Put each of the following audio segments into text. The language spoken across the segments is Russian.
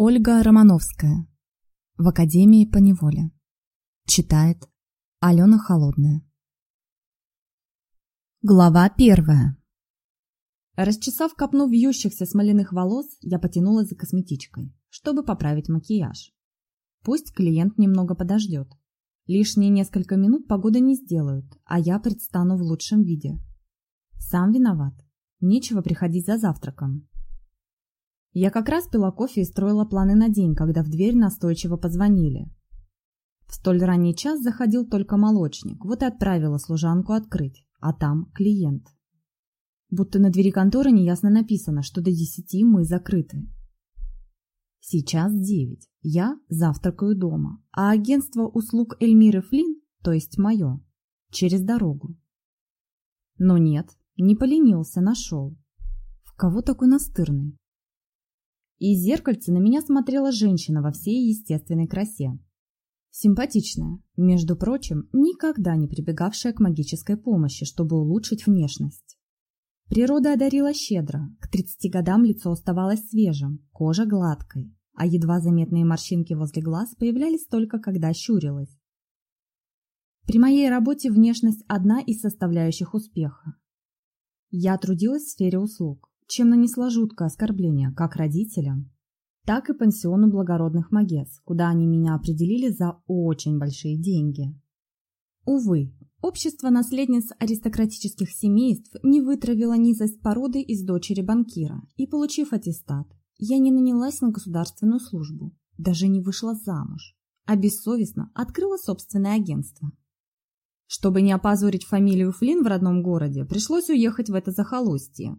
Ольга Романовская. В Академии по неволе. Читает Алена Холодная. Глава первая. Расчесав копну вьющихся смоляных волос, я потянулась за косметичкой, чтобы поправить макияж. Пусть клиент немного подождет. Лишние несколько минут погоды не сделают, а я предстану в лучшем виде. Сам виноват. Нечего приходить за завтраком. Я как раз пила кофе и строила планы на день, когда в дверь настойчиво позвонили. В столь ранний час заходил только молочник, вот и отправила служанку открыть, а там клиент. Будто на двери конторы неясно написано, что до десяти мы закрыты. Сейчас девять. Я завтракаю дома, а агентство услуг Эльмиры Флинн, то есть мое, через дорогу. Но нет, не поленился, нашел. В кого такой настырный? Из зеркальца на меня смотрела женщина во всей естественной красе. Симпатичная, между прочим, никогда не прибегавшая к магической помощи, чтобы улучшить внешность. Природа одарила щедро, к 30 годам лицо оставалось свежим, кожа гладкой, а едва заметные морщинки возле глаз появлялись только когда щурилась. При моей работе внешность одна из составляющих успеха. Я трудилась в сфере услуг чем нанесла жуткое оскорбление как родителям, так и пансиону благородных магес, куда они меня определили за очень большие деньги. Увы, общество наследниц аристократических семейств не вытравило низость породы из дочери банкира, и, получив аттестат, я не нанялась на государственную службу, даже не вышла замуж, а бессовестно открыла собственное агентство. Чтобы не опозорить фамилию Флинн в родном городе, пришлось уехать в это захолустье,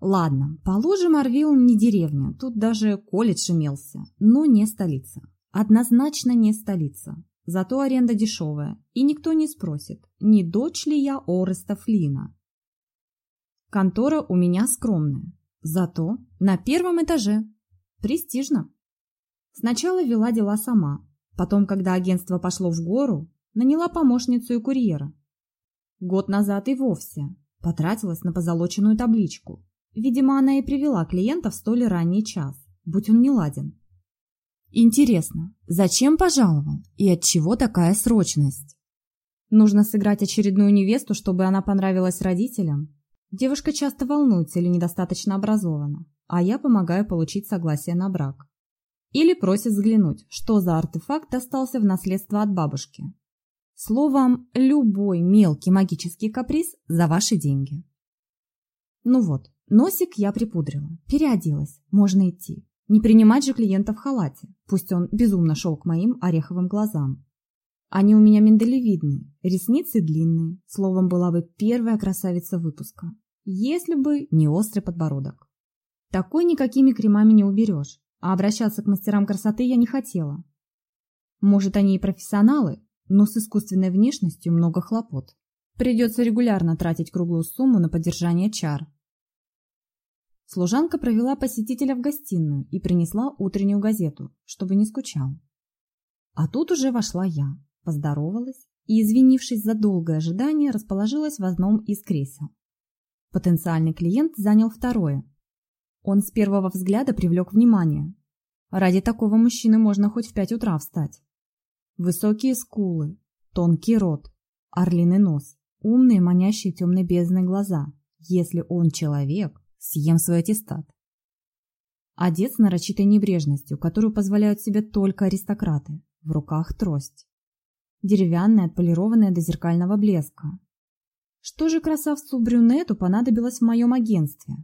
Ладно, положим, Орвилл не деревня, тут даже колледж имелся, но не столица. Однозначно не столица. Зато аренда дешевая, и никто не спросит, не дочь ли я Ореста Флина. Контора у меня скромная, зато на первом этаже. Престижно. Сначала вела дела сама, потом, когда агентство пошло в гору, наняла помощницу и курьера. Год назад и вовсе потратилась на позолоченную табличку, Видимо, она и привела клиента в столь ранний час, будь он не ладен. Интересно, зачем пожаловал и от чего такая срочность? Нужно сыграть очередную невесту, чтобы она понравилась родителям? Девушка часто волнуется или недостаточно образована, а я помогаю получить согласие на брак. Или просит взглянуть, что за артефакт достался в наследство от бабушки. Словом, любой мелкий магический каприз за ваши деньги. Ну вот, Носик я припудрила, переоделась, можно идти. Не принимать же клиента в халате, пусть он безумно шел к моим ореховым глазам. Они у меня миндалевидные, ресницы длинные, словом, была бы первая красавица выпуска, если бы не острый подбородок. Такой никакими кремами не уберешь, а обращаться к мастерам красоты я не хотела. Может, они и профессионалы, но с искусственной внешностью много хлопот. Придется регулярно тратить круглую сумму на поддержание чар, Служанка провела посетителя в гостиную и принесла утреннюю газету, чтобы не скучал. А тут уже вошла я, поздоровалась и, извинившись за долгое ожидание, расположилась в одном из кресел. Потенциальный клиент занял второе. Он с первого взгляда привлек внимание. Ради такого мужчины можно хоть в пять утра встать. Высокие скулы, тонкий рот, орлиный нос, умные манящие темные бездны глаза. Если он человек, съем свой аттестат. Одет с нарочитой небрежностью, которую позволяют себе только аристократы. В руках трость. Деревянная, отполированная до зеркального блеска. Что же красавцу-брюнету понадобилось в моем агентстве?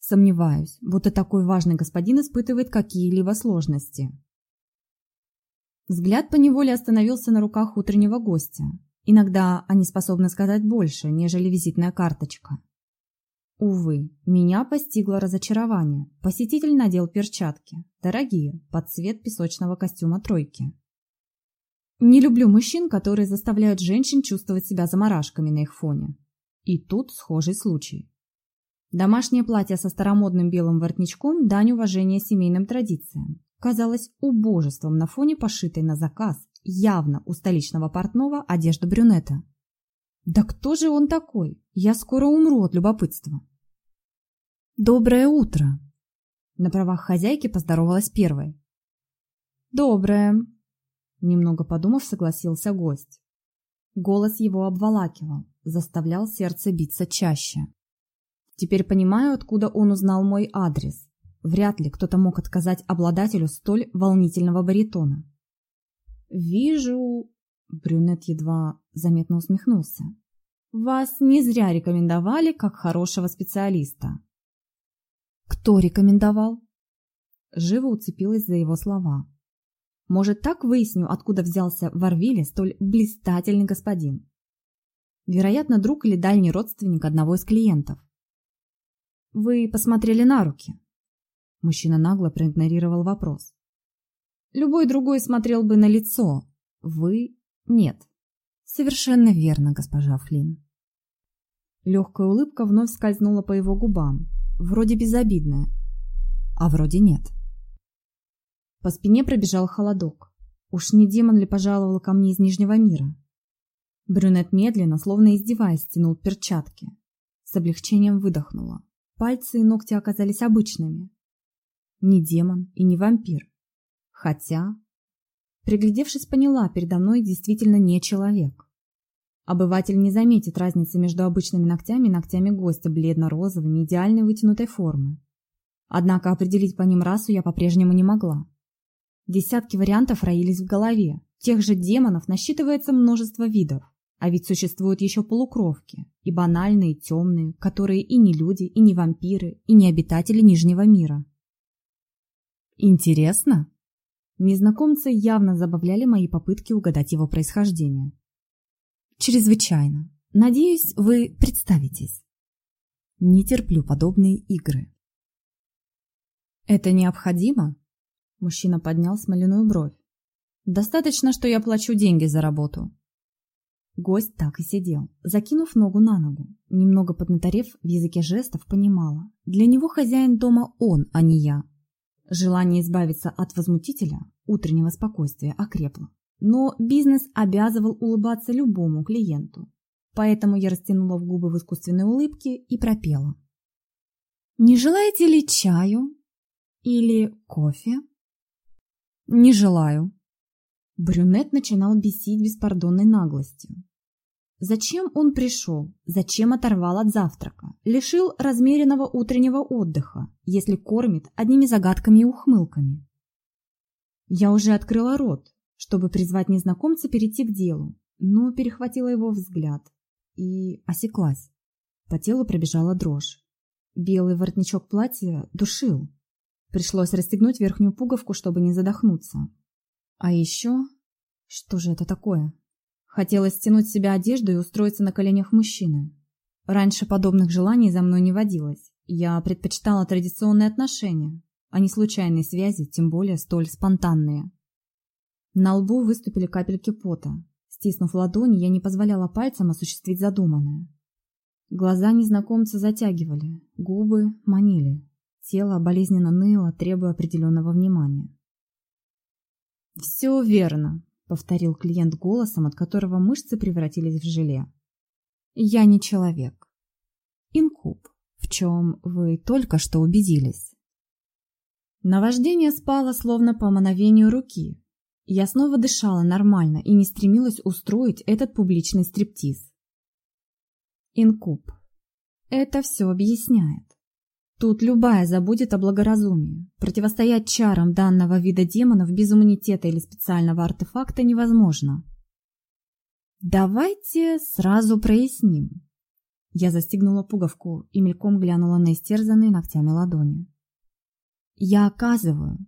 Сомневаюсь, будто такой важный господин испытывает какие-либо сложности. Взгляд поневоле остановился на руках утреннего гостя. Иногда они способны сказать больше, нежели визитная карточка. Увы, меня постигло разочарование. Посетитель надел перчатки, дорогие, под цвет песочного костюма тройки. Не люблю мужчин, которые заставляют женщин чувствовать себя заморашками на их фоне. И тут схожий случай. Домашнее платье со старомодным белым воротничком – дань уважения семейным традициям. Казалось убожеством на фоне пошитой на заказ, явно у столичного портного, одежды брюнета. Да кто же он такой? Я скоро умру от любопытства. Доброе утро. На правах хозяйки поздоровалась первой. «Доброе», — немного подумав, согласился гость. Голос его обволакивал, заставлял сердце биться чаще. Теперь понимаю, откуда он узнал мой адрес. Вряд ли кто-то мог отказать обладателю столь волнительного баритона. «Вижу...» — брюнет едва заметно усмехнулся. «Вас не зря рекомендовали как хорошего специалиста». «Кто рекомендовал?» Живо уцепилась за его слова. «Может, так выясню, откуда взялся в Орвиле столь блистательный господин?» Вероятно, друг или дальний родственник одного из клиентов. «Вы посмотрели на руки?» Мужчина нагло проигнорировал вопрос. «Любой другой смотрел бы на лицо. Вы – нет». «Совершенно верно, госпожа Флинн». Легкая улыбка вновь скользнула по его губам. Вроде безобидная, а вроде нет. По спине пробежал холодок. Уж не демон ли пожаловал ко мне из Нижнего мира? Брюнет медленно, словно издеваясь, стянул перчатки. С облегчением выдохнула. Пальцы и ногти оказались обычными. Не демон и не вампир. Хотя, приглядевшись, поняла, передо мной действительно не человек. Обыватель не заметит разницы между обычными ногтями и ногтями гостя бледно-розовыми, идеальной вытянутой формы. Однако определить по ним расу я по-прежнему не могла. Десятки вариантов роились в голове. Тех же демонов насчитывается множество видов. А ведь существуют еще полукровки, и банальные, темные, которые и не люди, и не вампиры, и не обитатели Нижнего мира. Интересно? Незнакомцы явно забавляли мои попытки угадать его происхождение. Чрезвычайно. Надеюсь, вы представитесь. Не терплю подобные игры. Это необходимо? Мужчина поднял смоляную бровь. Достаточно, что я плачу деньги за работу. Гость так и сидел, закинув ногу на ногу. Немного поднаторев в языке жестов, понимала. Для него хозяин дома он, а не я. Желание избавиться от возмутителя, утреннего спокойствия, окрепло. Но бизнес обязывал улыбаться любому клиенту. Поэтому я растянула в губы в искусственной улыбке и пропела. «Не желаете ли чаю? Или кофе?» «Не желаю». Брюнет начинал бесить беспардонной наглостью. Зачем он пришел? Зачем оторвал от завтрака? Лишил размеренного утреннего отдыха, если кормит одними загадками и ухмылками? Я уже открыла рот, чтобы призвать незнакомца перейти к делу, но перехватила его взгляд и осеклась. По телу пробежала дрожь. Белый воротничок платья душил. Пришлось расстегнуть верхнюю пуговку, чтобы не задохнуться. А еще... Что же это такое? Хотелось стянуть с себя одежду и устроиться на коленях мужчины. Раньше подобных желаний за мной не водилось. Я предпочитала традиционные отношения, а не случайные связи, тем более столь спонтанные. На лбу выступили капельки пота. Стиснув ладони, я не позволяла пальцам осуществить задуманное. Глаза незнакомца затягивали, губы манили. Тело болезненно ныло, требуя определенного внимания. «Все верно», повторил клиент голосом, от которого мышцы превратились в желе. Я не человек. Инкуб, в чем вы только что убедились. Наваждение спало словно по мановению руки. Я снова дышала нормально и не стремилась устроить этот публичный стриптиз. Инкуб. Это все объясняет. Тут любая забудет о благоразумии. Противостоять чарам данного вида демонов без иммунитета или специального артефакта невозможно. Давайте сразу проясним. Я застегнула пуговку и мельком глянула на истерзанные ногтями ладони. Я оказываю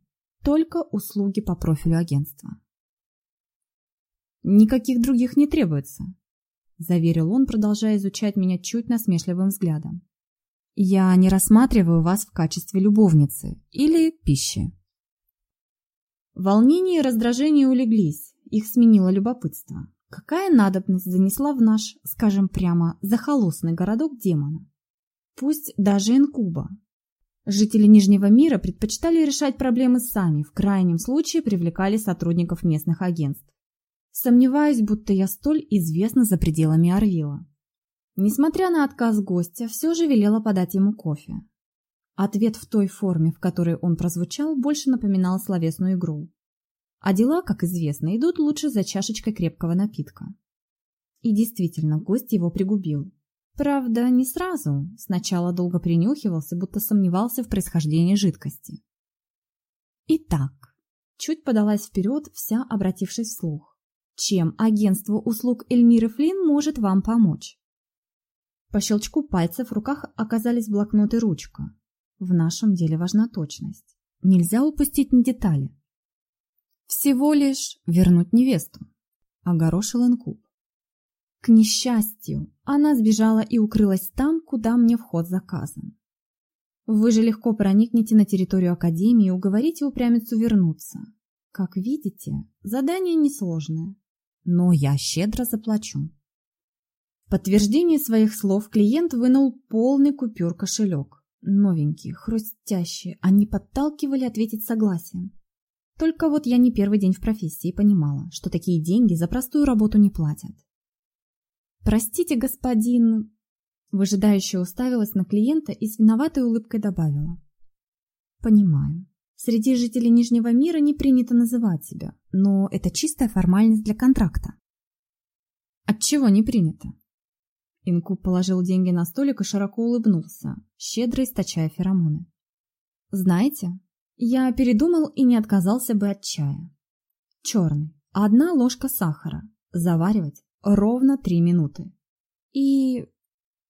только услуги по профилю агентства. Никаких других не требуется, заверил он, продолжая изучать меня чуть насмешливым взглядом. Я не рассматриваю вас в качестве любовницы или пищи. Волнение и раздражение улеглись, их сменило любопытство. Какая надобность занесла в наш, скажем прямо, захолустный городок демона? Пусть даже инкуба. Жители Нижнего мира предпочитали решать проблемы сами, в крайнем случае привлекали сотрудников местных агентств. Сомневаюсь, будто я столь известна за пределами Орвила. Несмотря на отказ гостя, все же велела подать ему кофе. Ответ в той форме, в которой он прозвучал, больше напоминал словесную игру. А дела, как известно, идут лучше за чашечкой крепкого напитка. И действительно, гость его пригубил. Правда, не сразу. Сначала долго принюхивался, будто сомневался в происхождении жидкости. Итак, чуть подалась вперед, вся обратившись вслух. Чем агентство услуг Эльмиры Флинн может вам помочь? По щелчку пальцев в руках оказались блокнот и ручка. В нашем деле важна точность. Нельзя упустить ни детали. Всего лишь вернуть невесту. Огорошил Инкуб. К несчастью, она сбежала и укрылась там, куда мне вход заказан. Вы же легко проникнете на территорию Академии и уговорите упрямицу вернуться. Как видите, задание несложное, но я щедро заплачу. Подтверждение своих слов клиент вынул полный купюр-кошелек. Новенькие, хрустящие, они подталкивали ответить согласием. Только вот я не первый день в профессии понимала, что такие деньги за простую работу не платят. «Простите, господин...» Выжидающе уставилась на клиента и с виноватой улыбкой добавила. «Понимаю. Среди жителей Нижнего мира не принято называть себя, но это чистая формальность для контракта». «Отчего не принято?» Инкуб положил деньги на столик и широко улыбнулся, щедро источая феромоны. «Знаете, я передумал и не отказался бы от чая. Черный, одна ложка сахара, заваривать Ровно три минуты. И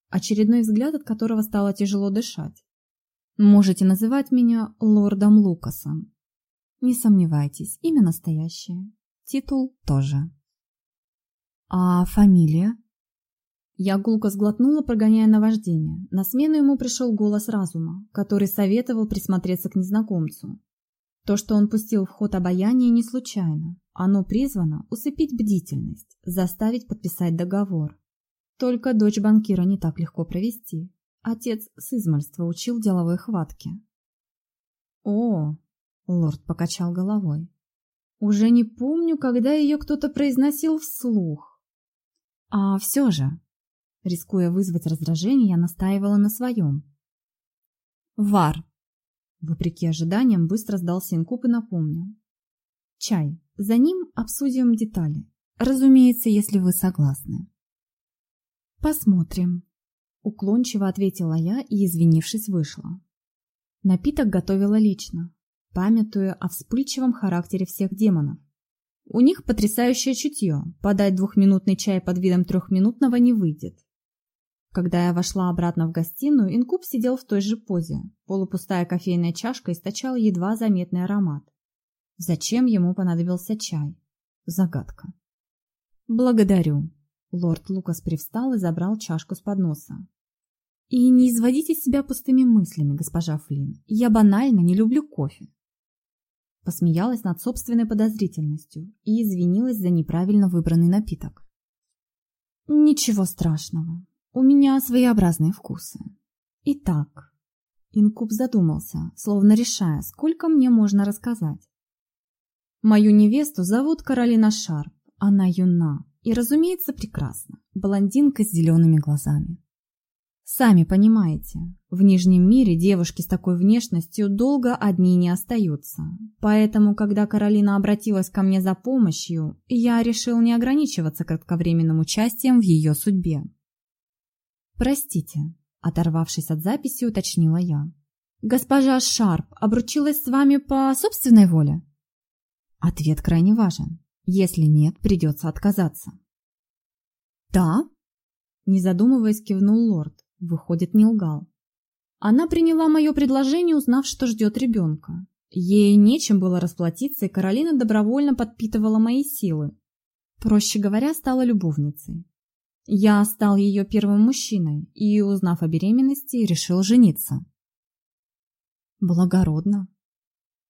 очередной взгляд, от которого стало тяжело дышать. Можете называть меня лордом Лукасом. Не сомневайтесь, имя настоящее. Титул тоже. А фамилия? Я гулко сглотнула, прогоняя наваждение. На смену ему пришел голос разума, который советовал присмотреться к незнакомцу. То, что он пустил в ход обаяние, не случайно. Оно призвано усыпить бдительность, заставить подписать договор. Только дочь банкира не так легко провести. Отец с измальства учил деловой хватке. «О!» — лорд покачал головой. «Уже не помню, когда ее кто-то произносил вслух. А все же...» Рискуя вызвать раздражение, я настаивала на своем. «Вар!» Вопреки ожиданиям, быстро сдался инкуб и напомнил. «Чай. За ним обсудим детали. Разумеется, если вы согласны. Посмотрим. Уклончиво ответила я и, извинившись, вышла. Напиток готовила лично, памятуя о вспыльчивом характере всех демонов. У них потрясающее чутье, подать двухминутный чай под видом трехминутного не выйдет. Когда я вошла обратно в гостиную, инкуб сидел в той же позе. Полупустая кофейная чашка источала едва заметный аромат. Зачем ему понадобился чай? Загадка. Благодарю. Лорд Лукас привстал и забрал чашку с подноса. И не изводите себя пустыми мыслями, госпожа Флинн. Я банально не люблю кофе. Посмеялась над собственной подозрительностью и извинилась за неправильно выбранный напиток. Ничего страшного. У меня своеобразные вкусы. Итак, Инкуб задумался, словно решая, сколько мне можно рассказать. Мою невесту зовут Каролина Шарп. Она юна и, разумеется, прекрасна. Блондинка с зелеными глазами. Сами понимаете, в Нижнем мире девушки с такой внешностью долго одни не остаются. Поэтому, когда Каролина обратилась ко мне за помощью, я решил не ограничиваться кратковременным участием в ее судьбе. «Простите», – оторвавшись от записи, уточнила я. «Госпожа Шарп обручилась с вами по собственной воле?» Ответ крайне важен. Если нет, придется отказаться. «Да?» Не задумываясь, кивнул лорд. Выходит, не лгал. Она приняла мое предложение, узнав, что ждет ребенка. Ей нечем было расплатиться, и Каролина добровольно подпитывала мои силы. Проще говоря, стала любовницей. Я стал ее первым мужчиной и, узнав о беременности, решил жениться. Благородно.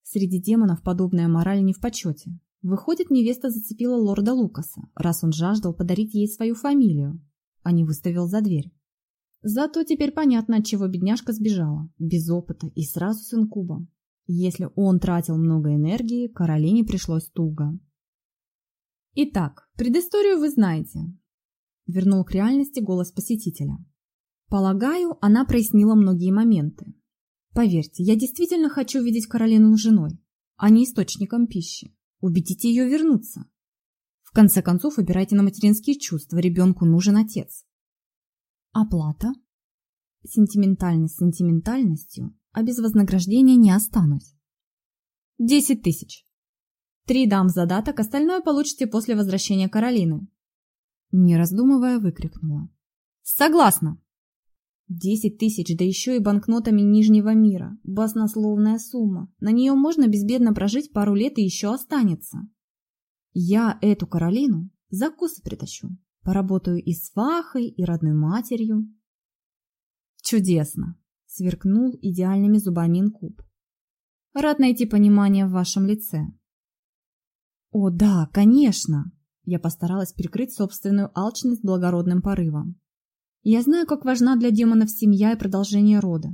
Среди демонов подобная мораль не в почете. Выходит, невеста зацепила лорда Лукаса, раз он жаждал подарить ей свою фамилию, а не выставил за дверь. Зато теперь понятно, от чего бедняжка сбежала, без опыта и сразу с инкубом. Если он тратил много энергии, Каролине пришлось туго. Итак, предысторию вы знаете. Вернул к реальности голос посетителя. Полагаю, она прояснила многие моменты. Поверьте, я действительно хочу видеть Каролину женой, а не источником пищи. Убедите ее вернуться. В конце концов, убирайте на материнские чувства, ребенку нужен отец. Оплата? Сентиментальность сентиментальностью, а без вознаграждения не останусь. Десять тысяч. Три дам задаток, остальное получите после возвращения Каролины. Не раздумывая, выкрикнула. Согласна. Десять тысяч, да еще и банкнотами Нижнего мира. Баснословная сумма. На нее можно безбедно прожить пару лет и еще останется. Я эту Каролину закусы притащу. Поработаю и с Фахой, и родной матерью. Чудесно! Сверкнул идеальными зубами инкуб. Рад найти понимание в вашем лице. О, да, конечно! Я постаралась прикрыть собственную алчность благородным порывом. Я знаю, как важна для демонов семья и продолжение рода.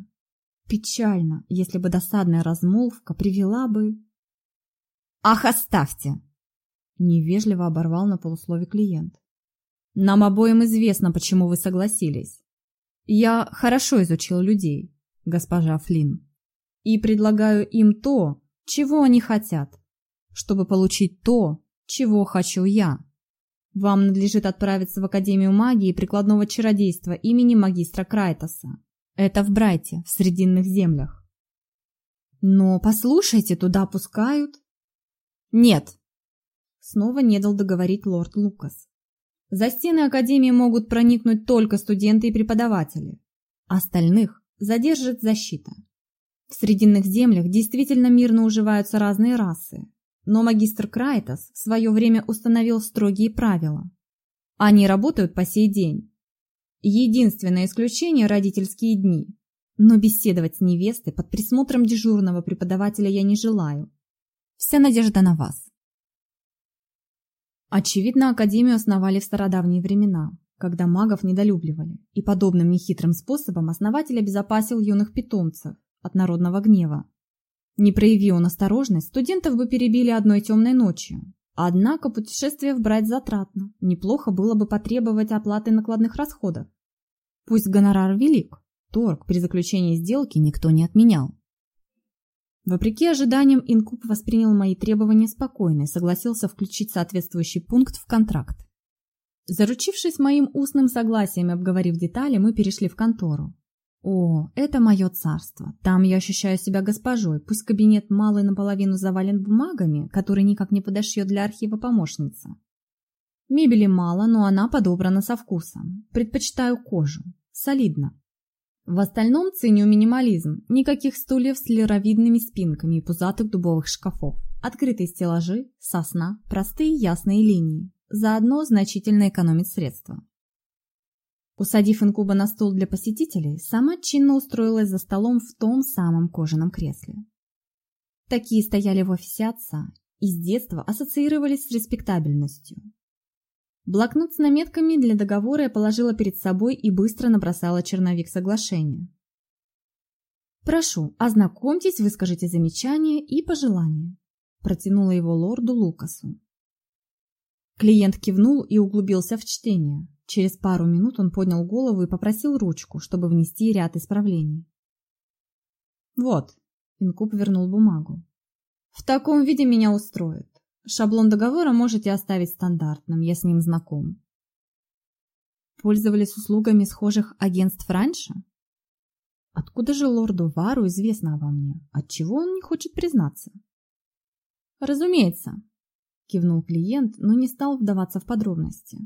Печально, если бы досадная размолвка привела бы... «Ах, оставьте!» Невежливо оборвал на полуслове клиент. «Нам обоим известно, почему вы согласились. Я хорошо изучил людей, госпожа Флинн, и предлагаю им то, чего они хотят, чтобы получить то, чего хочу я. Вам надлежит отправиться в Академию магии и прикладного чародейства имени магистра Крайтоса. Это в Брайте, в Срединных землях. Но послушайте, туда пускают. Нет. Снова не дал договорить лорд Лукас. За стены Академии могут проникнуть только студенты и преподаватели. Остальных задержит защита. В Срединных землях действительно мирно уживаются разные расы, но магистр Крайтос в свое время установил строгие правила. Они работают по сей день. Единственное исключение – родительские дни. Но беседовать с невестой под присмотром дежурного преподавателя я не желаю. Вся надежда на вас. Очевидно, Академию основали в стародавние времена, когда магов недолюбливали, и подобным нехитрым способом основатель обезопасил юных питомцев от народного гнева. Не прояви он осторожность, студентов бы перебили одной темной ночью. Однако путешествие вбрать затратно. Неплохо было бы потребовать оплаты накладных расходов. Пусть гонорар велик, торг при заключении сделки никто не отменял. Вопреки ожиданиям, Инкуб воспринял мои требования спокойно и согласился включить соответствующий пункт в контракт. Заручившись моим устным согласием и обговорив детали, мы перешли в контору. О, это мое царство. Там я ощущаю себя госпожой, пусть кабинет малый наполовину завален бумагами, которые никак не подошьет для архива помощница. Мебели мало, но она подобрана со вкусом. Предпочитаю кожу. Солидно. В остальном ценю минимализм. Никаких стульев с леровидными спинками и пузатых дубовых шкафов. Открытые стеллажи, сосна, простые ясные линии. Заодно значительно экономить средства. Усадив инкуба на стол для посетителей, сама чинно устроилась за столом в том самом кожаном кресле. Такие стояли в офисе отца и с детства ассоциировались с респектабельностью. Блокнот с наметками для договора я положила перед собой и быстро набросала черновик соглашения. «Прошу, ознакомьтесь, выскажите замечания и пожелания», протянула его лорду Лукасу. Клиент кивнул и углубился в чтение. Через пару минут он поднял голову и попросил ручку, чтобы внести ряд исправлений. «Вот», — Инкуб вернул бумагу. «В таком виде меня устроит. Шаблон договора можете оставить стандартным, я с ним знаком». Пользовались услугами схожих агентств раньше? Откуда же лорду Вару известно обо мне? Отчего он не хочет признаться? Разумеется, кивнул клиент, но не стал вдаваться в подробности.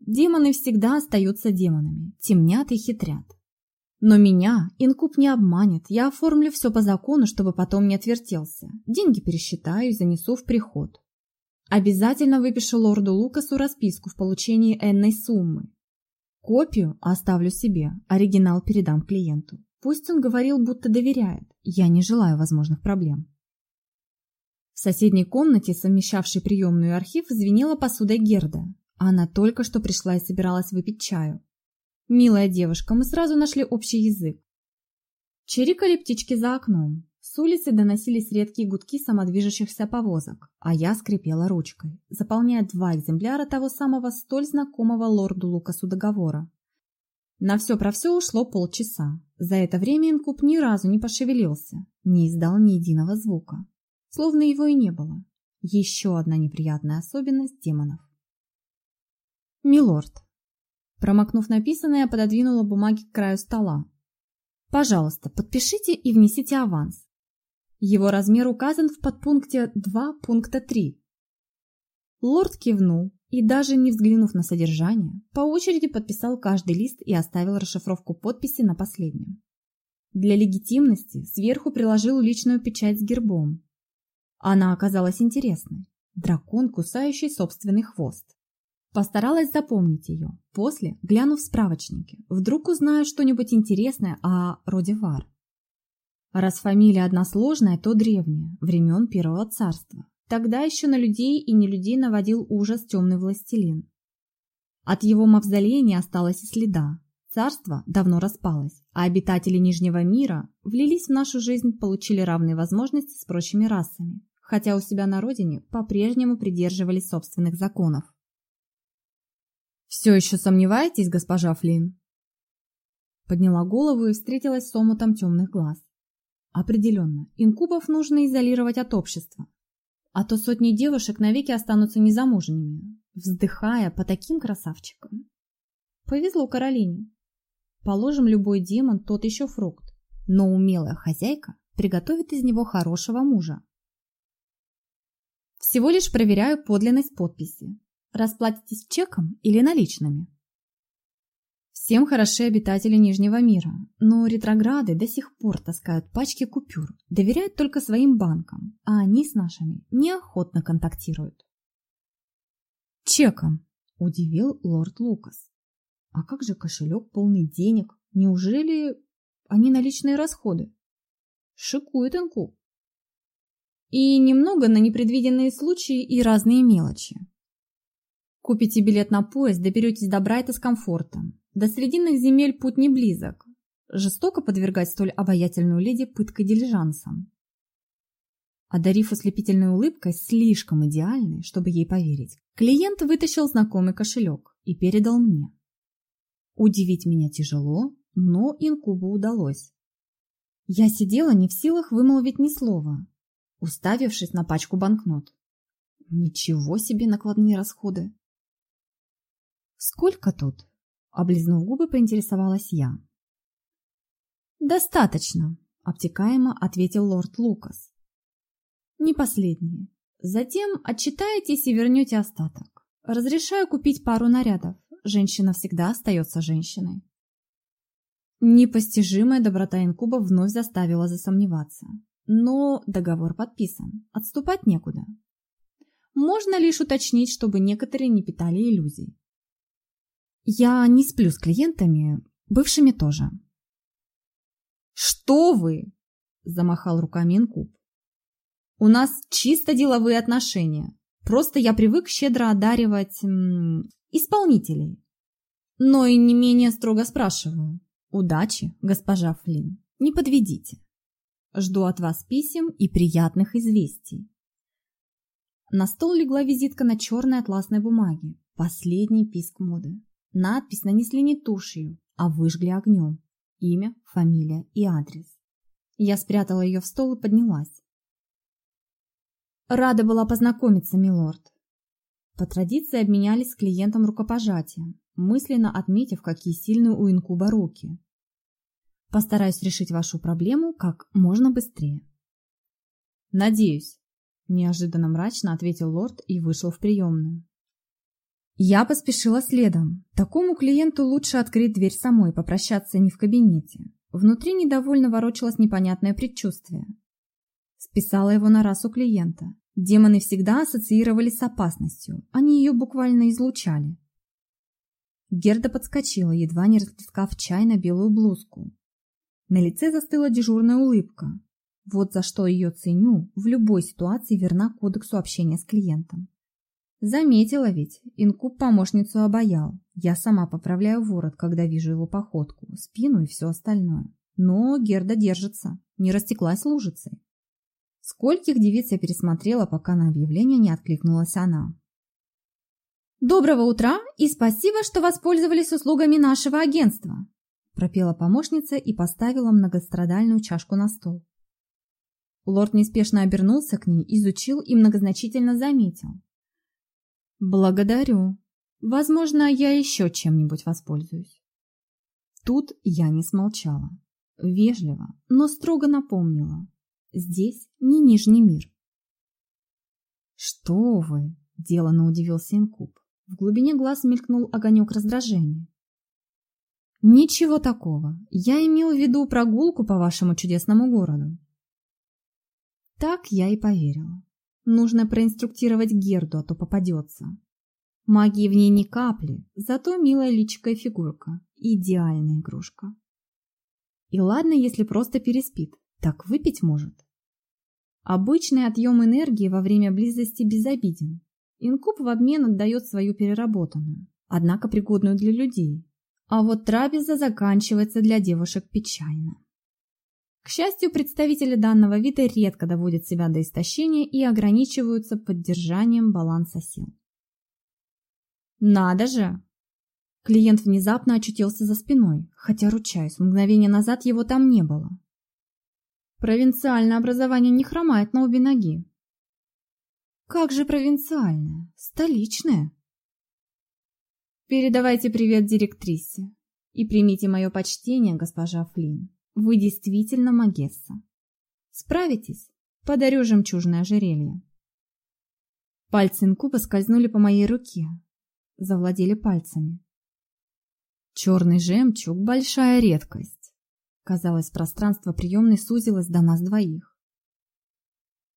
Демоны всегда остаются демонами, темнят и хитрят. Но меня инкуб не обманет, я оформлю все по закону, чтобы потом не отвертелся. Деньги пересчитаю и занесу в приход. Обязательно выпишу лорду Лукасу расписку в получении энной суммы. Копию оставлю себе, оригинал передам клиенту. Пусть он говорил, будто доверяет. Я не желаю возможных проблем. В соседней комнате, совмещавшей приемную и архив, звенела посудой Герда. Она только что пришла и собиралась выпить чаю. Милая девушка, мы сразу нашли общий язык. Чирикали птички за окном. С улицы доносились редкие гудки самодвижущихся повозок, а я скрипела ручкой, заполняя два экземпляра того самого столь знакомого лорду Лукасу договора. На все про все ушло полчаса. За это время инкуб ни разу не пошевелился, не издал ни единого звука. Словно его и не было. Еще одна неприятная особенность демонов. «Милорд». Промокнув написанное, пододвинула бумаги к краю стола. «Пожалуйста, подпишите и внесите аванс. Его размер указан в подпункте 2 пункта 3. Лорд кивнул и, даже не взглянув на содержание, по очереди подписал каждый лист и оставил расшифровку подписи на последнем. Для легитимности сверху приложил личную печать с гербом. Она оказалась интересной. Дракон, кусающий собственный хвост. Постаралась запомнить ее. После, глянув в справочнике, вдруг узнаю что-нибудь интересное о роде Вар. Раз фамилия односложная, то древняя, времен Первого Царства. Тогда еще на людей и не людей наводил ужас темный властелин. От его мавзолея не осталось и следа. Царство давно распалось, а обитатели Нижнего мира влились в нашу жизнь, получили равные возможности с прочими расами, хотя у себя на родине по-прежнему придерживались собственных законов. «Все еще сомневаетесь, госпожа Флинн?» Подняла голову и встретилась с омутом темных глаз. Определенно, инкубов нужно изолировать от общества. А то сотни девушек навеки останутся незамужними, вздыхая по таким красавчикам. Повезло Каролине. Положим, любой демон тот еще фрукт, но умелая хозяйка приготовит из него хорошего мужа. Всего лишь проверяю подлинность подписи. Расплатитесь чеком или наличными? Всем хороши обитатели Нижнего мира, но ретрограды до сих пор таскают пачки купюр, доверяют только своим банкам, а они с нашими неохотно контактируют. «Чеком!» – удивил лорд Лукас. «А как же кошелек полный денег? Неужели они наличные расходы?» Шикует инку. И немного на непредвиденные случаи и разные мелочи. Купите билет на поезд, доберетесь до Брайта с комфортом. До срединных земель путь не близок. Жестоко подвергать столь обаятельную леди пыткой дилижансом. Одарив ослепительной улыбкой, слишком идеальной, чтобы ей поверить, клиент вытащил знакомый кошелек и передал мне. Удивить меня тяжело, но инкубу удалось. Я сидела не в силах вымолвить ни слова, уставившись на пачку банкнот. Ничего себе накладные расходы. Сколько тут? Облизнув губы, поинтересовалась я. «Достаточно», — обтекаемо ответил лорд Лукас. «Не последние. Затем отчитаетесь и вернете остаток. Разрешаю купить пару нарядов. Женщина всегда остается женщиной». Непостижимая доброта инкуба вновь заставила засомневаться. Но договор подписан. Отступать некуда. Можно лишь уточнить, чтобы некоторые не питали иллюзий. Я не сплю с клиентами, бывшими тоже. Что вы? Замахал руками инкуб. У нас чисто деловые отношения. Просто я привык щедро одаривать м, исполнителей. Но и не менее строго спрашиваю. Удачи, госпожа Флинн. Не подведите. Жду от вас писем и приятных известий. На стол легла визитка на черной атласной бумаге. Последний писк моды. Надпись нанесли не тушью, а выжгли огнем. Имя, фамилия и адрес. Я спрятала ее в стол и поднялась. Рада была познакомиться, милорд. По традиции обменялись с клиентом рукопожатием, мысленно отметив, какие сильные у инкуба руки. Постараюсь решить вашу проблему как можно быстрее. Надеюсь, неожиданно мрачно ответил лорд и вышел в приемную. Я поспешила следом. Такому клиенту лучше открыть дверь самой, попрощаться не в кабинете. Внутри недовольно ворочалось непонятное предчувствие. Списала его на расу клиента. Демоны всегда ассоциировались с опасностью, они ее буквально излучали. Герда подскочила, едва не расплескав чай на белую блузку. На лице застыла дежурная улыбка. Вот за что ее ценю, в любой ситуации верна кодексу общения с клиентом. Заметила ведь, инкуб помощницу обаял. Я сама поправляю ворот, когда вижу его походку, спину и все остальное. Но Герда держится, не растеклась лужицей. Скольких девиц я пересмотрела, пока на объявление не откликнулась она. «Доброго утра и спасибо, что воспользовались услугами нашего агентства», пропела помощница и поставила многострадальную чашку на стол. Лорд неспешно обернулся к ней, изучил и многозначительно заметил. «Благодарю. Возможно, я еще чем-нибудь воспользуюсь». Тут я не смолчала. Вежливо, но строго напомнила. Здесь не Нижний мир. «Что вы?» – делано удивился Инкуб. В глубине глаз мелькнул огонек раздражения. «Ничего такого. Я имел в виду прогулку по вашему чудесному городу». Так я и поверила. Нужно проинструктировать Герду, а то попадется. Магии в ней ни капли, зато милая личико и фигурка. Идеальная игрушка. И ладно, если просто переспит, так выпить может. Обычный отъем энергии во время близости безобиден. Инкуб в обмен отдает свою переработанную, однако пригодную для людей. А вот трапеза заканчивается для девушек печально. К счастью, представители данного вида редко доводят себя до истощения и ограничиваются поддержанием баланса сил. «Надо же!» Клиент внезапно очутился за спиной, хотя, ручаюсь, мгновение назад его там не было. Провинциальное образование не хромает на обе ноги. Как же провинциальное? Столичное. Передавайте привет директрисе и примите мое почтение, госпожа Флинн. Вы действительно магесса. Справитесь? Подарю жемчужное ожерелье. Пальцы инкуба скользнули по моей руке, завладели пальцами. Черный жемчуг – большая редкость. Казалось, пространство приемной сузилось до нас двоих.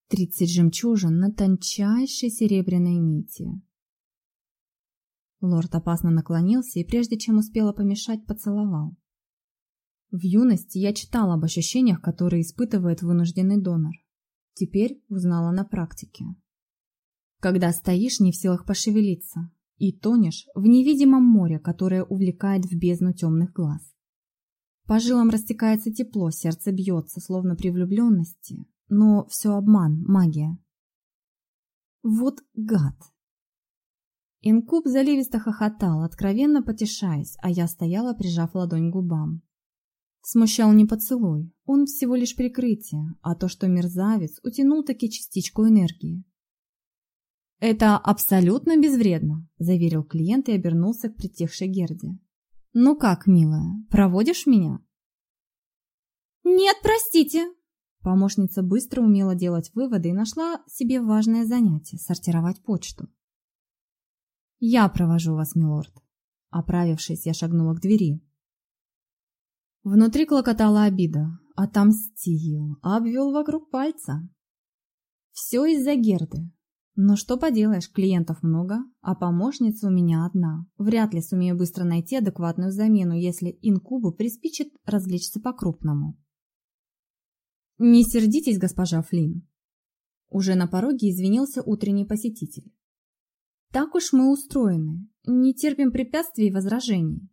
Тридцать жемчужин на тончайшей серебряной нити. Лорд опасно наклонился и, прежде чем успела помешать, поцеловал. В юности я читала об ощущениях, которые испытывает вынужденный донор. Теперь узнала на практике. Когда стоишь не в силах пошевелиться и тонешь в невидимом море, которое увлекает в бездну темных глаз. По жилам растекается тепло, сердце бьется, словно при влюбленности, но все обман, магия. Вот гад. Инкуб заливисто хохотал, откровенно потешаясь, а я стояла, прижав ладонь к губам. Смущал не поцелуй, он всего лишь прикрытие, а то, что мерзавец утянул таки частичку энергии. «Это абсолютно безвредно», – заверил клиент и обернулся к притихшей Герде. «Ну как, милая, проводишь меня?» «Нет, простите», Помощница быстро умела делать выводы и нашла себе важное занятие – сортировать почту. «Я провожу вас, милорд». Оправившись, я шагнула к двери. Внутри клокотала обида. Отомстил, обвел вокруг пальца. Все из-за Герды. Но что поделаешь, клиентов много, а помощница у меня одна. Вряд ли сумею быстро найти адекватную замену, если инкубу приспичит развлечься по-крупному. «Не сердитесь, госпожа Флинн!» Уже на пороге извинился утренний посетитель. «Так уж мы устроены, не терпим препятствий и возражений.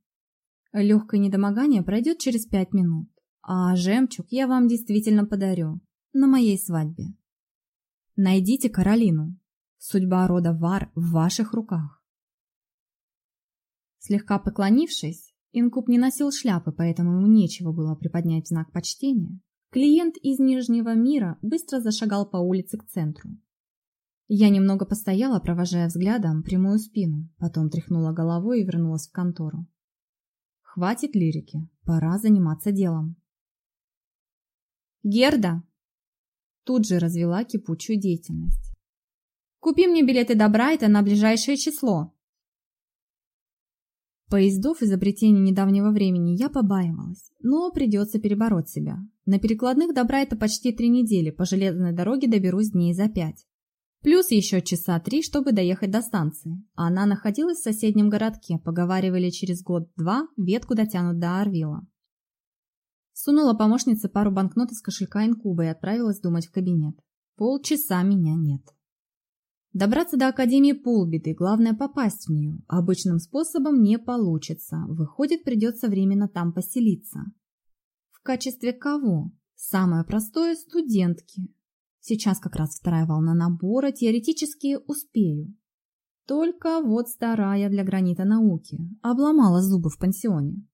Легкое недомогание пройдет через пять минут, а жемчуг я вам действительно подарю на моей свадьбе. Найдите Каролину. Судьба рода Вар в ваших руках». Слегка поклонившись, Инкуб не носил шляпы, поэтому ему нечего было приподнять знак почтения. Клиент из Нижнего мира быстро зашагал по улице к центру. Я немного постояла, провожая взглядом прямую спину, потом тряхнула головой и вернулась в контору. Хватит лирики, пора заниматься делом. Герда тут же развела кипучую деятельность. Купи мне билеты до Брайта на ближайшее число. Поездов изобретения недавнего времени я побаивалась, но придется перебороть себя. На перекладных добра это почти три недели, по железной дороге доберусь дней за пять. Плюс еще часа три, чтобы доехать до станции. Она находилась в соседнем городке, поговаривали, через год-два ветку дотянут до Арвила. Сунула помощнице пару банкнот из кошелька инкуба и отправилась думать в кабинет. Полчаса меня нет. Добраться до Академии полбеды, главное попасть в нее. Обычным способом не получится. Выходит, придется временно там поселиться. В качестве кого? Самое простое – студентки. Сейчас как раз вторая волна набора, теоретически успею. Только вот старая для гранита науки обломала зубы в пансионе.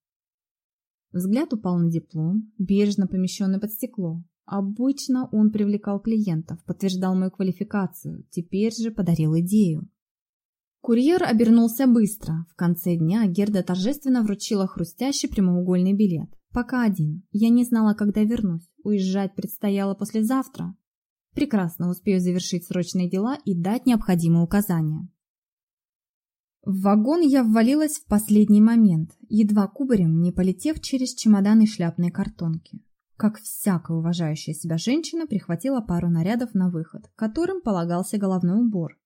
Взгляд упал на диплом, бережно помещенный под стекло. Обычно он привлекал клиентов, подтверждал мою квалификацию, теперь же подарил идею. Курьер обернулся быстро. В конце дня Герда торжественно вручила хрустящий прямоугольный билет. Пока один. Я не знала, когда вернусь. Уезжать предстояло послезавтра. Прекрасно успею завершить срочные дела и дать необходимые указания. В вагон я ввалилась в последний момент, едва кубарем не полетев через чемоданы шляпной картонки. Как всякая уважающая себя женщина, прихватила пару нарядов на выход, которым полагался головной убор.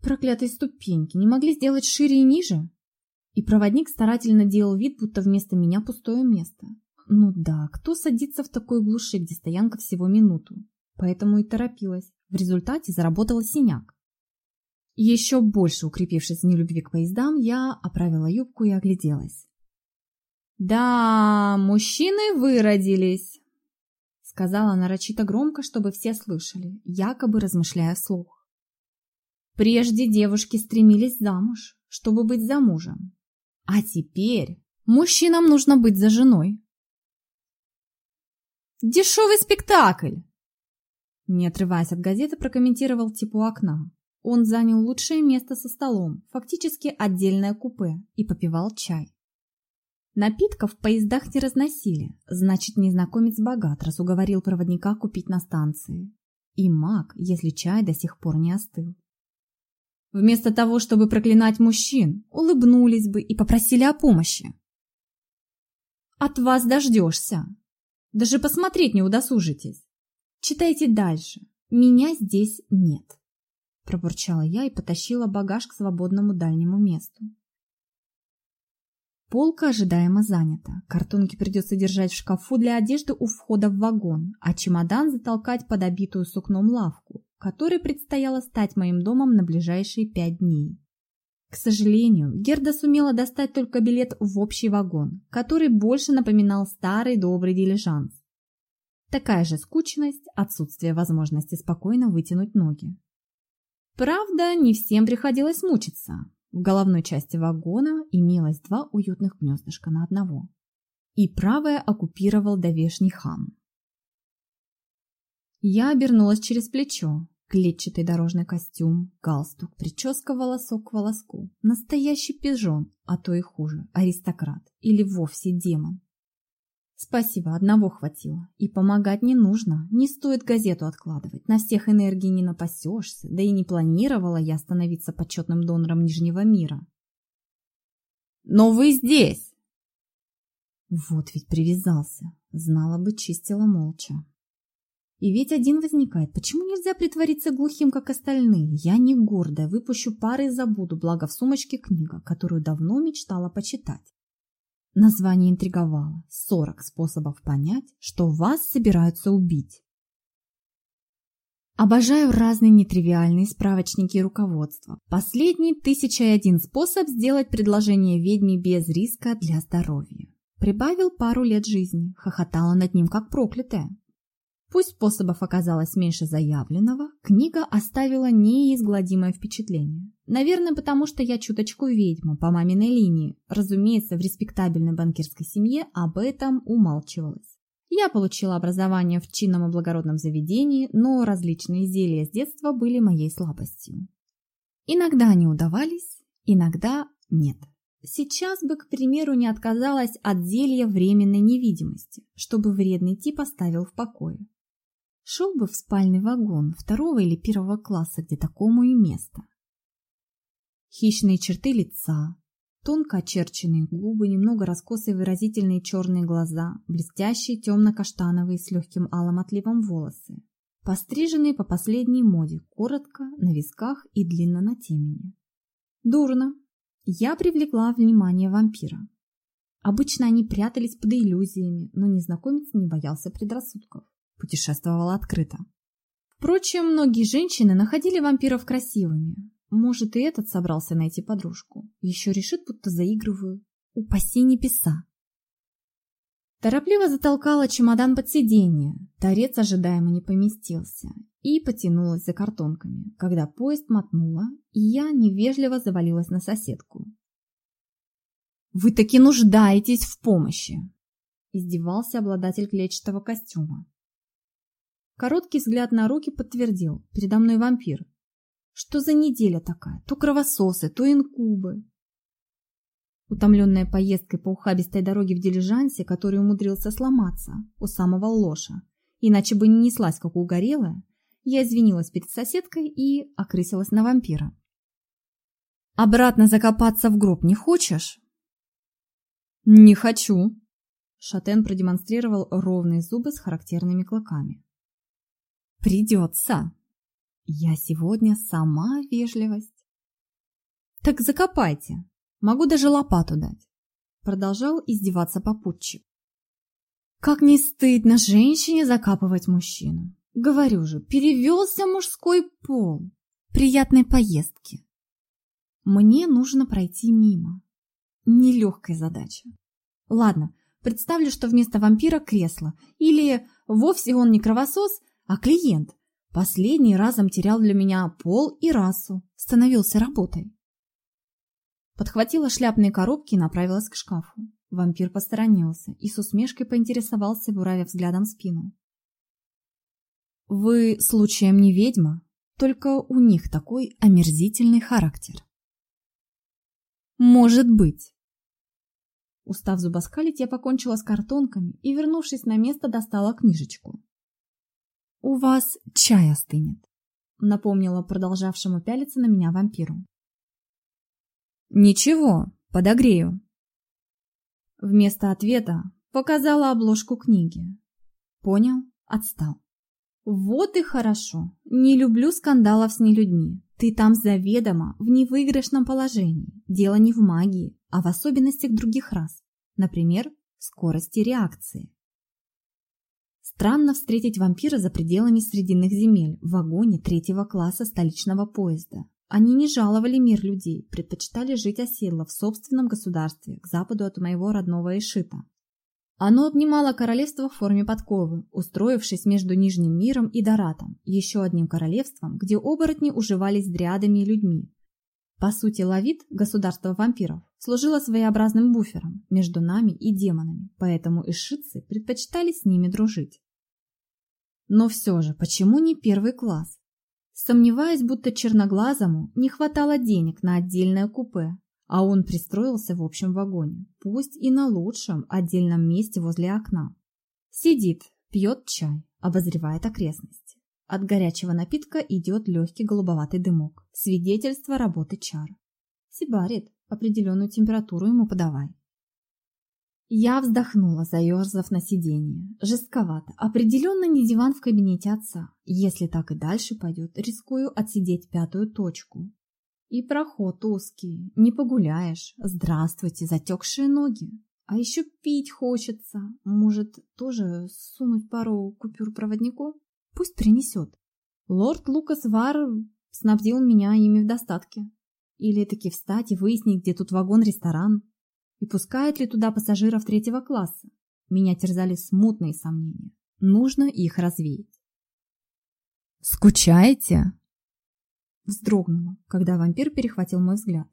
Проклятые ступеньки не могли сделать шире и ниже? И проводник старательно делал вид, будто вместо меня пустое место. Ну да, кто садится в такой глуши, где стоянка всего минуту? Поэтому и торопилась. В результате заработала синяк. Еще больше укрепившись в нелюбви к поездам, я оправила юбку и огляделась. «Да, мужчины выродились!» Сказала нарочито громко, чтобы все слышали, якобы размышляя вслух. Прежде девушки стремились замуж, чтобы быть замужем. А теперь мужчинам нужно быть за женой. Дешевый спектакль! Не отрываясь от газеты, прокомментировал тип у окна. Он занял лучшее место со столом, фактически отдельное купе, и попивал чай. Напитков в поездах не разносили, значит, незнакомец богат, раз уговорил проводника купить на станции. И маг, если чай до сих пор не остыл. Вместо того, чтобы проклинать мужчин, улыбнулись бы и попросили о помощи. От вас дождешься. Даже посмотреть не удосужитесь. Читайте дальше. Меня здесь нет. Пробурчала я и потащила багаж к свободному дальнему месту. Полка ожидаемо занята. Картонки придется держать в шкафу для одежды у входа в вагон, а чемодан затолкать под обитую сукном лавку, которой предстояло стать моим домом на ближайшие пять дней. К сожалению, Герда сумела достать только билет в общий вагон, который больше напоминал старый добрый дилижанс. Такая же скучность, отсутствие возможности спокойно вытянуть ноги. Правда, не всем приходилось мучиться. В головной части вагона имелось два уютных гнездышка на одного. И правое оккупировал довешний хам. Я обернулась через плечо. Клетчатый дорожный костюм, галстук, прическа волосок к волоску. Настоящий пижон, а то и хуже, аристократ или вовсе демон. Спасибо, одного хватило. И помогать не нужно, не стоит газету откладывать. На всех энергии не напасешься, да и не планировала я становиться почетным донором Нижнего мира. Но вы здесь! Вот ведь привязался. Знала бы, чистила молча. И ведь один возникает. Почему нельзя притвориться глухим, как остальные? Я не гордая, выпущу пары и забуду, благо в сумочке книга, которую давно мечтала почитать. Название интриговало. 40 способов понять, что вас собираются убить. Обожаю разные нетривиальные справочники и руководства. Последний – тысяча и один способ сделать предложение ведьме без риска для здоровья. Прибавил пару лет жизни, хохотала над ним как проклятая. Пусть способов оказалось меньше заявленного, книга оставила неизгладимое впечатление. Наверное, потому что я чуточку ведьма по маминой линии. Разумеется, в респектабельной банкирской семье об этом умалчивалось. Я получила образование в чинном и благородном заведении, но различные зелья с детства были моей слабостью. Иногда они удавались, иногда нет. Сейчас бы, к примеру, не отказалась от зелья временной невидимости, чтобы вредный тип оставил в покое. Шел бы в спальный вагон второго или первого класса, где такому и место. Хищные черты лица, тонко очерченные губы, немного раскосые выразительные черные глаза, блестящие темно-каштановые с легким алым отливом волосы, постриженные по последней моде, коротко, на висках и длинно на темени. Дурно. Я привлекла внимание вампира. Обычно они прятались под иллюзиями, но незнакомец не боялся предрассудков путешествовала открыто. Впрочем, многие женщины находили вампиров красивыми. Может, и этот собрался найти подружку. Еще решит, будто заигрываю. Упаси небеса. Торопливо затолкала чемодан под сиденье. Торец ожидаемо не поместился. и потянулась за картонками, когда поезд мотнула, и я невежливо завалилась на соседку. «Вы таки нуждаетесь в помощи!» издевался обладатель клетчатого костюма. Короткий взгляд на руки подтвердил, передо мной вампир. Что за неделя такая? То кровососы, то инкубы. Утомленная поездкой по ухабистой дороге в дилижансе, который умудрился сломаться у самого лоша, иначе бы не неслась, как угорелая, я извинилась перед соседкой и окрысилась на вампира. «Обратно закопаться в гроб не хочешь?» «Не хочу!» Шатен продемонстрировал ровные зубы с характерными клыками. «Придется!» «Я сегодня сама вежливость!» «Так закопайте! Могу даже лопату дать!» Продолжал издеваться попутчик. «Как не стыдно женщине закапывать мужчину!» Говорю же, перевелся мужской пол. Приятной поездки. Мне нужно пройти мимо. Нелегкая задача. Ладно, представлю, что вместо вампира кресло. Или вовсе он не кровосос, а клиент. Последний разом терял для меня пол и расу. Становился работой. Подхватила шляпные коробки и направилась к шкафу. Вампир посторонился и с усмешкой поинтересовался, буравя взглядом спину. Вы случаем не ведьма? Только у них такой омерзительный характер. Может быть. Устав зубоскалить, я покончила с картонками и, вернувшись на место, достала книжечку. «У вас чай остынет», — напомнила продолжавшему пялиться на меня вампиру. «Ничего, подогрею». Вместо ответа показала обложку книги. Понял, отстал. Вот и хорошо. Не люблю скандалов с нелюдьми. Ты там заведомо в невыигрышном положении. Дело не в магии, а в особенностях других рас. Например, скорости реакции. Странно встретить вампира за пределами Срединных земель в вагоне третьего класса столичного поезда. Они не жаловали мир людей, предпочитали жить оседло в собственном государстве к западу от моего родного Ишита. Оно обнимало королевство в форме подковы, устроившись между Нижним миром и Доратом, еще одним королевством, где оборотни уживались с дриадами и людьми. По сути, Лавит, государство вампиров, служило своеобразным буфером между нами и демонами, поэтому ишицы предпочитали с ними дружить. Но все же, почему не первый класс? Сомневаясь, будто черноглазому не хватало денег на отдельное купе, а он пристроился в общем вагоне, пусть и на лучшем отдельном месте возле окна. Сидит, пьет чай, обозревает окрестности. От горячего напитка идет легкий голубоватый дымок, свидетельство работы чар. Сибарит, определенную температуру ему подавай. Я вздохнула, заерзав на сиденье. Жестковато. Определенно не диван в кабинете отца. Если так и дальше пойдет, рискую отсидеть пятую точку. И проход узкий, не погуляешь. Здравствуйте, затекшие ноги. А еще пить хочется. Может, тоже сунуть пару купюр проводнику? Пусть принесет. Лорд Лукас Вар снабдил меня ими в достатке. Или таки встать и выяснить, где тут вагон-ресторан. И пускает ли туда пассажиров третьего класса. Меня терзали смутные сомнения. Нужно их развеять. «Скучаете?» Вздрогнула, когда вампир перехватил мой взгляд.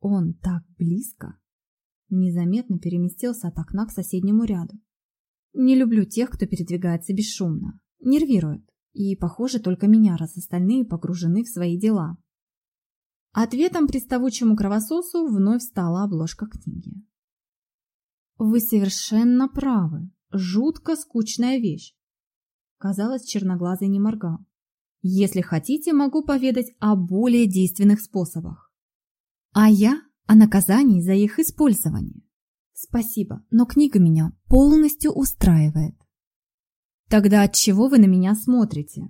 Он так близко. Незаметно переместился от окна к соседнему ряду. Не люблю тех, кто передвигается бесшумно. Нервирует. И, похоже, только меня, раз остальные погружены в свои дела. Ответом приставучему кровососу вновь стала обложка книги. Вы совершенно правы. Жутко скучная вещь. Казалось, черноглазый не моргал. Если хотите, могу поведать о более действенных способах. А я о наказании за их использование. Спасибо, но книга меня полностью устраивает. Тогда от чего вы на меня смотрите?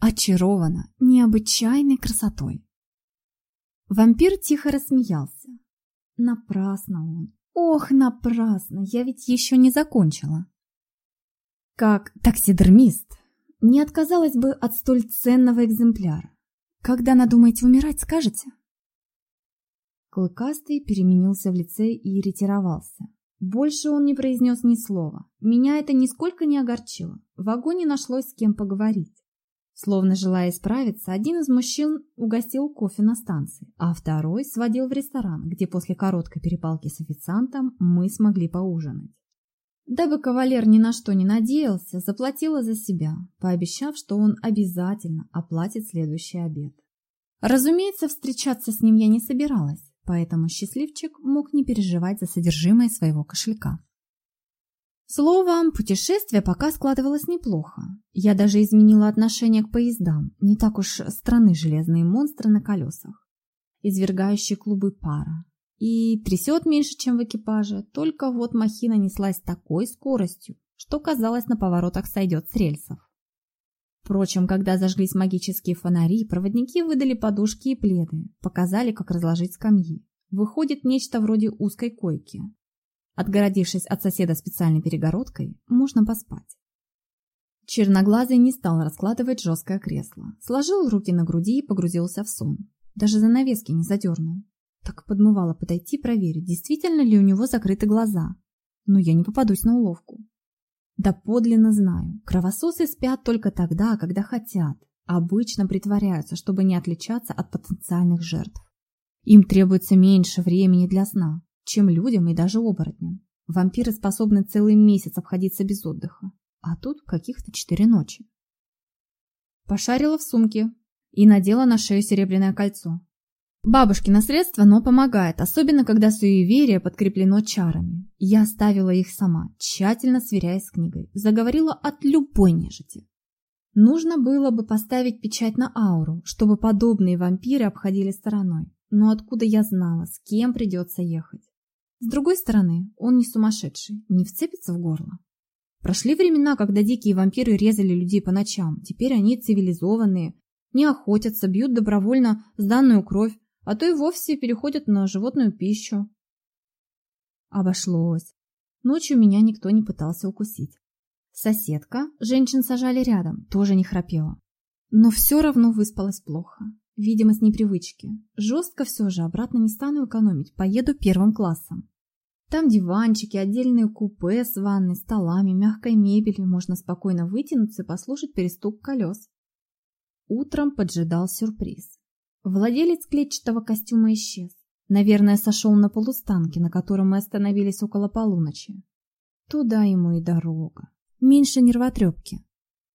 Очарована необычайной красотой. Вампир тихо рассмеялся. Напрасно он. Ох, напрасно, я ведь еще не закончила. Как таксидермист не отказалась бы от столь ценного экземпляра. Когда надумаете умирать, скажете? Клыкастый переменился в лице и ретировался. Больше он не произнес ни слова. Меня это нисколько не огорчило. В вагоне нашлось с кем поговорить. Словно желая исправиться, один из мужчин угостил кофе на станции, а второй сводил в ресторан, где после короткой перепалки с официантом мы смогли поужинать. Дабы кавалер ни на что не надеялся, заплатила за себя, пообещав, что он обязательно оплатит следующий обед. Разумеется, встречаться с ним я не собиралась, поэтому счастливчик мог не переживать за содержимое своего кошелька. Словом, путешествие пока складывалось неплохо. Я даже изменила отношение к поездам. Не так уж страны железные монстры на колесах, извергающие клубы пара. И трясет меньше, чем в экипаже, только вот махина неслась такой скоростью, что, казалось, на поворотах сойдет с рельсов. Впрочем, когда зажглись магические фонари, проводники выдали подушки и пледы, показали, как разложить скамьи. Выходит нечто вроде узкой койки, Отгородившись от соседа специальной перегородкой, можно поспать. Черноглазый не стал раскладывать жесткое кресло. Сложил руки на груди и погрузился в сон. Даже занавески не задернул. Так подмывало подойти проверить, действительно ли у него закрыты глаза. Но я не попадусь на уловку. Да подлинно знаю, кровососы спят только тогда, когда хотят. Обычно притворяются, чтобы не отличаться от потенциальных жертв. Им требуется меньше времени для сна, чем людям и даже оборотням. Вампиры способны целый месяц обходиться без отдыха, а тут каких-то четыре ночи. Пошарила в сумке и надела на шею серебряное кольцо. Бабушкино средство, но помогает, особенно когда суеверие подкреплено чарами. Я оставила их сама, тщательно сверяясь с книгой. Заговорила от любой нежити. Нужно было бы поставить печать на ауру, чтобы подобные вампиры обходили стороной. Но откуда я знала, с кем придется ехать? С другой стороны, он не сумасшедший, не вцепится в горло. Прошли времена, когда дикие вампиры резали людей по ночам. Теперь они цивилизованные, не охотятся, бьют добровольно сданную кровь, а то и вовсе переходят на животную пищу. Обошлось. Ночью меня никто не пытался укусить. Соседка, женщин сажали рядом, тоже не храпела. Но все равно выспалась плохо. Видимо, с непривычки. Жестко все же, обратно не стану экономить, поеду первым классом. Там диванчики, отдельные купе с ванной, столами, мягкой мебелью, можно спокойно вытянуться и послушать перестук колес. Утром поджидал сюрприз. Владелец клетчатого костюма исчез. Наверное, сошел на полустанке, на котором мы остановились около полуночи. Туда ему и дорога. Меньше нервотрепки.